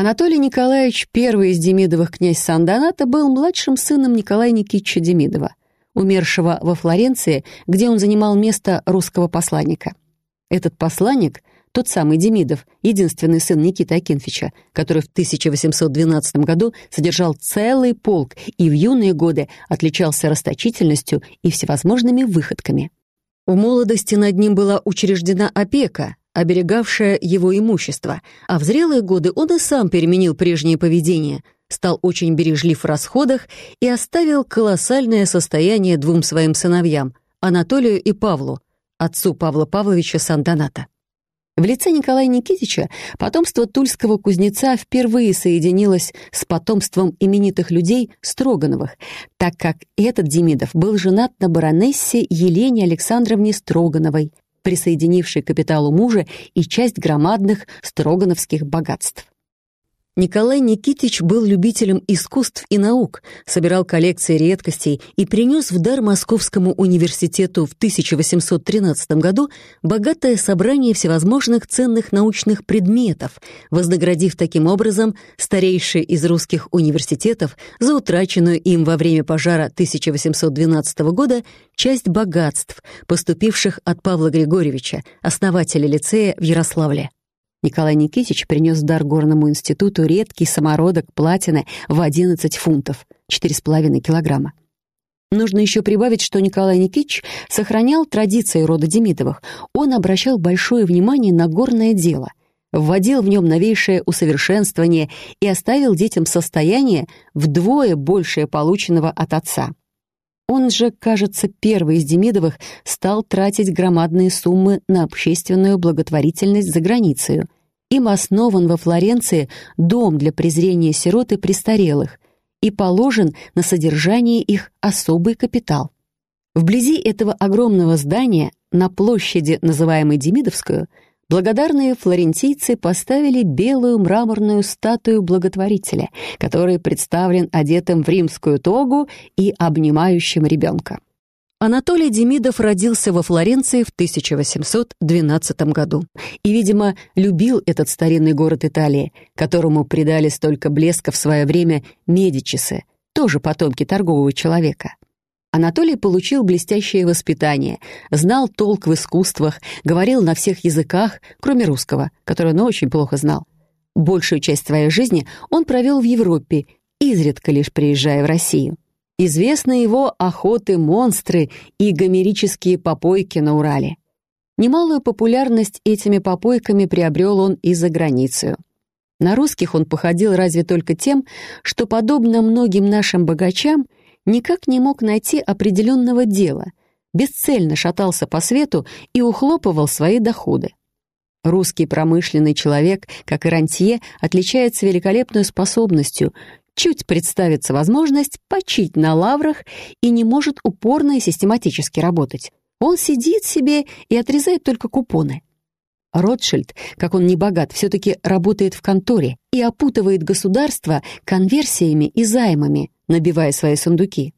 Анатолий Николаевич, первый из Демидовых князь Сан-Доната, был младшим сыном Николая Никитича Демидова, умершего во Флоренции, где он занимал место русского посланника. Этот посланник, тот самый Демидов, единственный сын Никиты Акинфича, который в 1812 году содержал целый полк и в юные годы отличался расточительностью и всевозможными выходками. В молодости над ним была учреждена опека, оберегавшая его имущество, а в зрелые годы он и сам переменил прежнее поведение, стал очень бережлив в расходах и оставил колоссальное состояние двум своим сыновьям, Анатолию и Павлу, отцу Павла Павловича Сан-Доната. В лице Николая Никитича потомство тульского кузнеца впервые соединилось с потомством именитых людей Строгановых, так как этот Демидов был женат на баронессе Елене Александровне Строгановой, присоединившей к капиталу мужа и часть громадных строгановских богатств. Николай Никитич был любителем искусств и наук, собирал коллекции редкостей и принес в дар Московскому университету в 1813 году богатое собрание всевозможных ценных научных предметов, вознаградив таким образом старейший из русских университетов за утраченную им во время пожара 1812 года часть богатств, поступивших от Павла Григорьевича, основателя лицея в Ярославле. Николай Никитич принес дар горному институту редкий самородок платины в 11 фунтов, 4,5 килограмма. Нужно еще прибавить, что Николай Никитич сохранял традиции рода Демидовых. Он обращал большое внимание на горное дело, вводил в нем новейшее усовершенствование и оставил детям состояние вдвое большее полученного от отца. Он же, кажется, первый из Демидовых стал тратить громадные суммы на общественную благотворительность за границей. Им основан во Флоренции дом для презрения сирот и престарелых и положен на содержание их особый капитал. Вблизи этого огромного здания, на площади, называемой Демидовскую, Благодарные флорентийцы поставили белую мраморную статую благотворителя, который представлен одетым в римскую тогу и обнимающим ребенка. Анатолий Демидов родился во Флоренции в 1812 году и, видимо, любил этот старинный город Италии, которому придали столько блеска в свое время Медичисы, тоже потомки торгового человека. Анатолий получил блестящее воспитание, знал толк в искусствах, говорил на всех языках, кроме русского, который он очень плохо знал. Большую часть своей жизни он провел в Европе, изредка лишь приезжая в Россию. Известны его охоты-монстры и гомерические попойки на Урале. Немалую популярность этими попойками приобрел он и за границей. На русских он походил разве только тем, что, подобно многим нашим богачам, никак не мог найти определенного дела, бесцельно шатался по свету и ухлопывал свои доходы. Русский промышленный человек, как и рантье, отличается великолепной способностью чуть представится возможность почить на лаврах и не может упорно и систематически работать. Он сидит себе и отрезает только купоны. Ротшильд, как он не богат, все-таки работает в конторе и опутывает государство конверсиями и займами, набивая свои сундуки.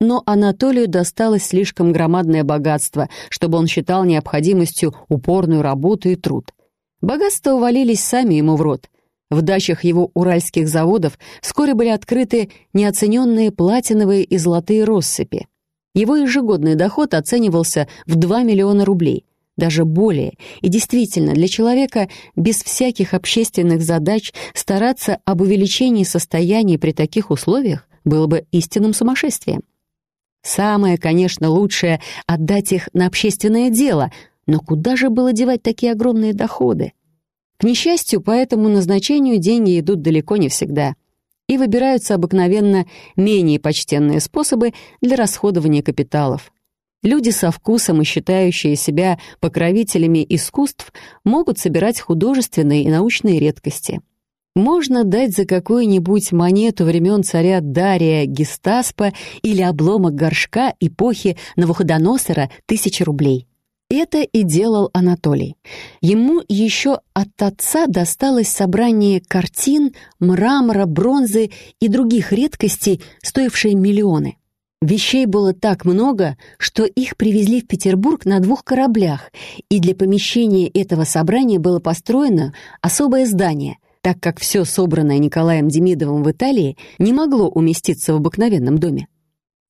Но Анатолию досталось слишком громадное богатство, чтобы он считал необходимостью упорную работу и труд. Богатства увалились сами ему в рот. В дачах его уральских заводов вскоре были открыты неоцененные платиновые и золотые россыпи. Его ежегодный доход оценивался в 2 миллиона рублей, даже более. И действительно, для человека без всяких общественных задач стараться об увеличении состояния при таких условиях было бы истинным сумасшествием. Самое, конечно, лучшее — отдать их на общественное дело, но куда же было девать такие огромные доходы? К несчастью, по этому назначению деньги идут далеко не всегда, и выбираются обыкновенно менее почтенные способы для расходования капиталов. Люди со вкусом и считающие себя покровителями искусств могут собирать художественные и научные редкости — можно дать за какую-нибудь монету времен царя Дария Гестаспа или обломок горшка эпохи Навуходоносора тысячи рублей. Это и делал Анатолий. Ему еще от отца досталось собрание картин, мрамора, бронзы и других редкостей, стоившие миллионы. Вещей было так много, что их привезли в Петербург на двух кораблях, и для помещения этого собрания было построено особое здание — так как все собранное Николаем Демидовым в Италии не могло уместиться в обыкновенном доме.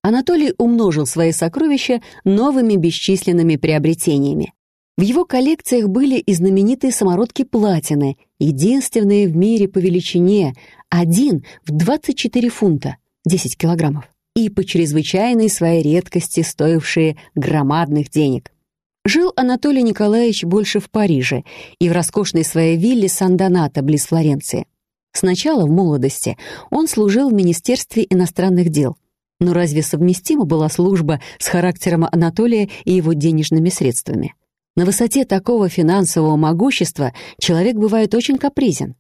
Анатолий умножил свои сокровища новыми бесчисленными приобретениями. В его коллекциях были и знаменитые самородки платины, единственные в мире по величине, один в 24 фунта, 10 килограммов, и по чрезвычайной своей редкости стоившие громадных денег. Жил Анатолий Николаевич больше в Париже и в роскошной своей вилле Сан-Донато близ Флоренции. Сначала, в молодости, он служил в Министерстве иностранных дел – но разве совместима была служба с характером Анатолия и его денежными средствами? На высоте такого финансового могущества человек бывает очень капризен.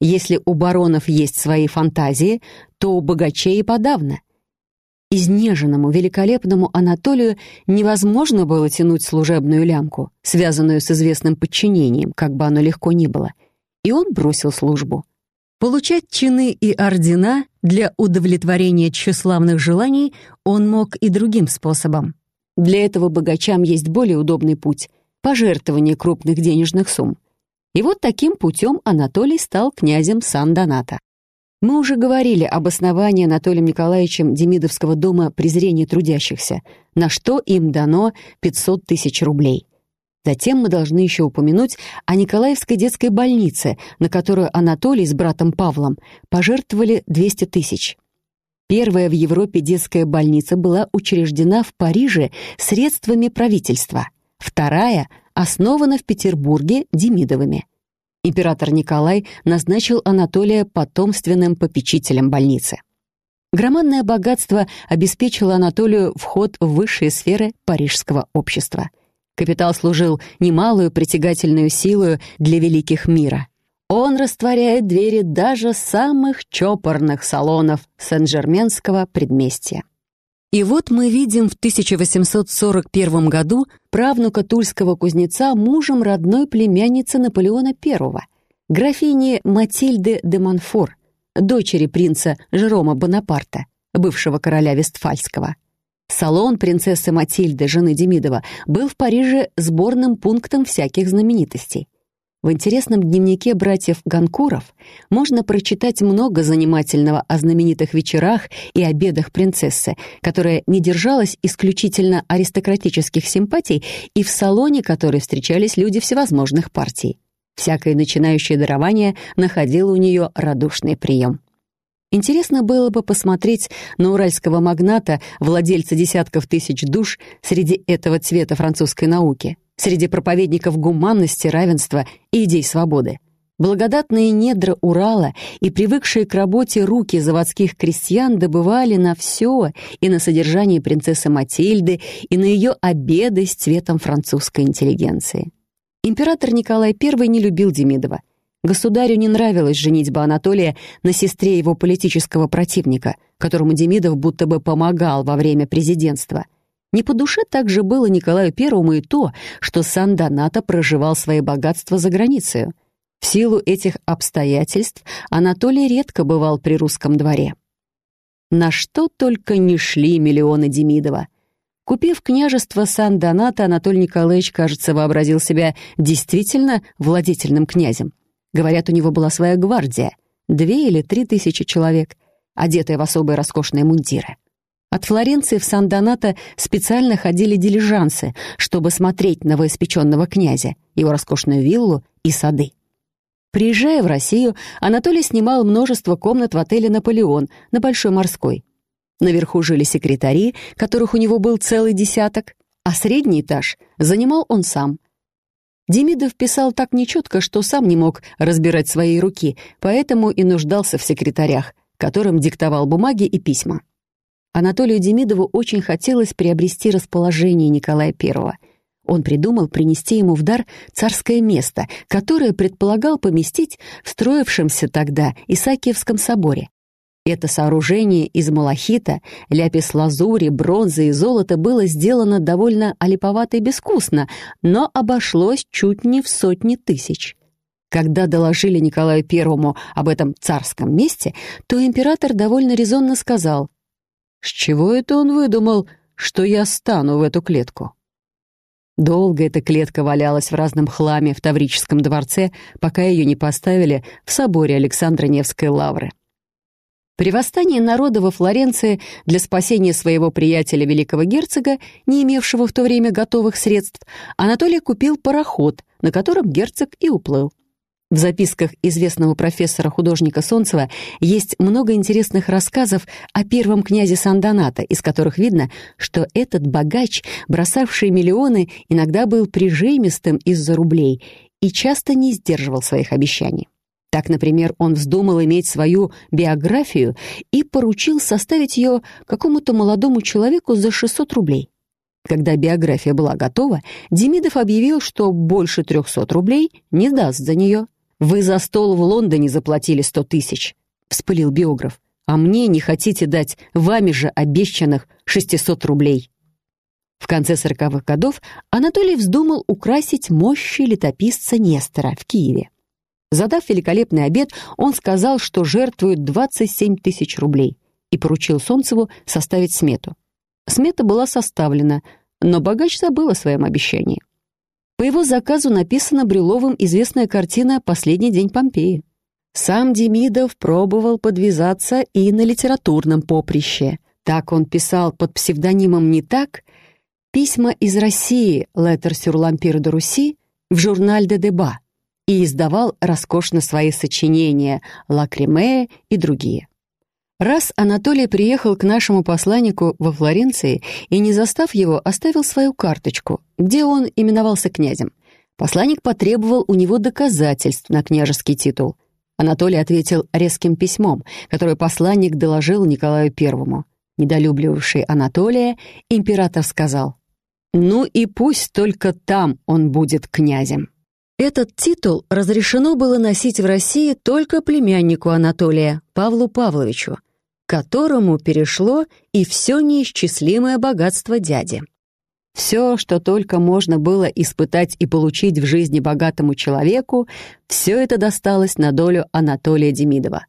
Если у баронов есть свои фантазии, то у богачей и подавно. Изнеженному, великолепному Анатолию невозможно было тянуть служебную лямку, связанную с известным подчинением, как бы оно легко ни было. И он бросил службу. Получать чины и ордена для удовлетворения тщеславных желаний он мог и другим способом. Для этого богачам есть более удобный путь — пожертвование крупных денежных сумм. И вот таким путем Анатолий стал князем Сан-Доната. Мы уже говорили об основании Анатолием Николаевичем Демидовского дома презрения трудящихся, на что им дано 500 тысяч рублей — Затем мы должны еще упомянуть о Николаевской детской больнице, на которую Анатолий с братом Павлом пожертвовали 200 тысяч. Первая в Европе детская больница была учреждена в Париже средствами правительства. Вторая основана в Петербурге Демидовыми. Император Николай назначил Анатолия потомственным попечителем больницы. Громадное богатство обеспечило Анатолию вход в высшие сферы парижского общества – Капитал служил немалую притягательную силу для великих мира. Он растворяет двери даже самых чопорных салонов Сен-Жерменского предместья. И вот мы видим в 1841 году правнука тульского кузнеца мужем родной племянницы Наполеона I, графини Матильды де Монфор, дочери принца Жерома Бонапарта, бывшего короля Вестфальского. Салон принцессы Матильды, жены Демидова, был в Париже сборным пунктом всяких знаменитостей. В интересном дневнике братьев Ганкуров можно прочитать много занимательного о знаменитых вечерах и обедах принцессы, которая не держалась исключительно аристократических симпатий и в салоне которой встречались люди всевозможных партий. Всякое начинающее дарование находило у нее радушный прием. Интересно было бы посмотреть на уральского магната, владельца десятков тысяч душ среди этого цвета французской науки, среди проповедников гуманности, равенства и идей свободы. Благодатные недра Урала и привыкшие к работе руки заводских крестьян добывали на все и на содержание принцессы Матильды, и на ее обеды с цветом французской интеллигенции. Император Николай I не любил Демидова — Государю не нравилась женитьба Анатолия на сестре его политического противника, которому Демидов будто бы помогал во время президентства. Не по душе также было Николаю Первому и то, что Сан-Донато проживал свои богатства за границей. В силу этих обстоятельств Анатолий редко бывал при русском дворе. На что только не шли миллионы Демидова. Купив княжество Сан-Донато, Анатолий Николаевич, кажется, вообразил себя действительно владетельным князем. Говорят, у него была своя гвардия, две или три тысячи человек, одетые в особые роскошные мундиры. От Флоренции в Сан-Донато специально ходили дилижансы, чтобы смотреть новоиспеченного князя, его роскошную виллу и сады. Приезжая в Россию, Анатолий снимал множество комнат в отеле «Наполеон» на Большой Морской. Наверху жили секретари, которых у него был целый десяток, а средний этаж занимал он сам. Демидов писал так нечетко, что сам не мог разбирать свои руки, поэтому и нуждался в секретарях, которым диктовал бумаги и письма. Анатолию Демидову очень хотелось приобрести расположение Николая I. Он придумал принести ему в дар царское место, которое предполагал поместить в строившемся тогда Исаакиевском соборе. Это сооружение из малахита, ляпис-лазури, бронзы и золота было сделано довольно олиповато и безвкусно, но обошлось чуть не в сотни тысяч. Когда доложили Николаю Первому об этом царском месте, то император довольно резонно сказал, «С чего это он выдумал, что я стану в эту клетку?» Долго эта клетка валялась в разном хламе в Таврическом дворце, пока ее не поставили в соборе Александра Невской лавры. При восстании народа во Флоренции для спасения своего приятеля великого герцога, не имевшего в то время готовых средств, Анатолий купил пароход, на котором герцог и уплыл. В записках известного профессора-художника Солнцева есть много интересных рассказов о первом князе Сан-Донато, из которых видно, что этот богач, бросавший миллионы, иногда был прижимистым из-за рублей и часто не сдерживал своих обещаний. Так, например, он вздумал иметь свою биографию и поручил составить ее какому-то молодому человеку за 600 рублей. Когда биография была готова, Демидов объявил, что больше 300 рублей не даст за нее. «Вы за стол в Лондоне заплатили сто тысяч», — вспылил биограф, «а мне не хотите дать вами же обещанных 600 рублей». В конце сороковых годов Анатолий вздумал украсить мощи летописца Нестора в Киеве. Задав великолепный обед, он сказал, что жертвует 27 тысяч рублей и поручил Солнцеву составить смету. Смета была составлена, но богач забыл о своем обещании. По его заказу написана Брюловым известная картина «Последний день Помпеи». Сам Демидов пробовал подвязаться и на литературном поприще. Так он писал под псевдонимом «Не так» письма из России «Letter sur l'Empire de Руси» в журналь «Де Деба» и издавал роскошно свои сочинения «Лакриме» и другие. Раз Анатолий приехал к нашему посланнику во Флоренции и, не застав его, оставил свою карточку, где он именовался князем. Посланник потребовал у него доказательств на княжеский титул. Анатолий ответил резким письмом, которое посланник доложил Николаю Первому. Недолюбливавший Анатолия, император сказал, «Ну и пусть только там он будет князем». Этот титул разрешено было носить в России только племяннику Анатолия, Павлу Павловичу, которому перешло и все неисчислимое богатство дяди. Все, что только можно было испытать и получить в жизни богатому человеку, все это досталось на долю Анатолия Демидова.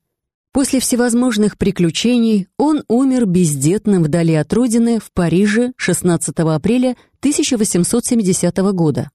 После всевозможных приключений он умер бездетным вдали от родины в Париже 16 апреля 1870 года.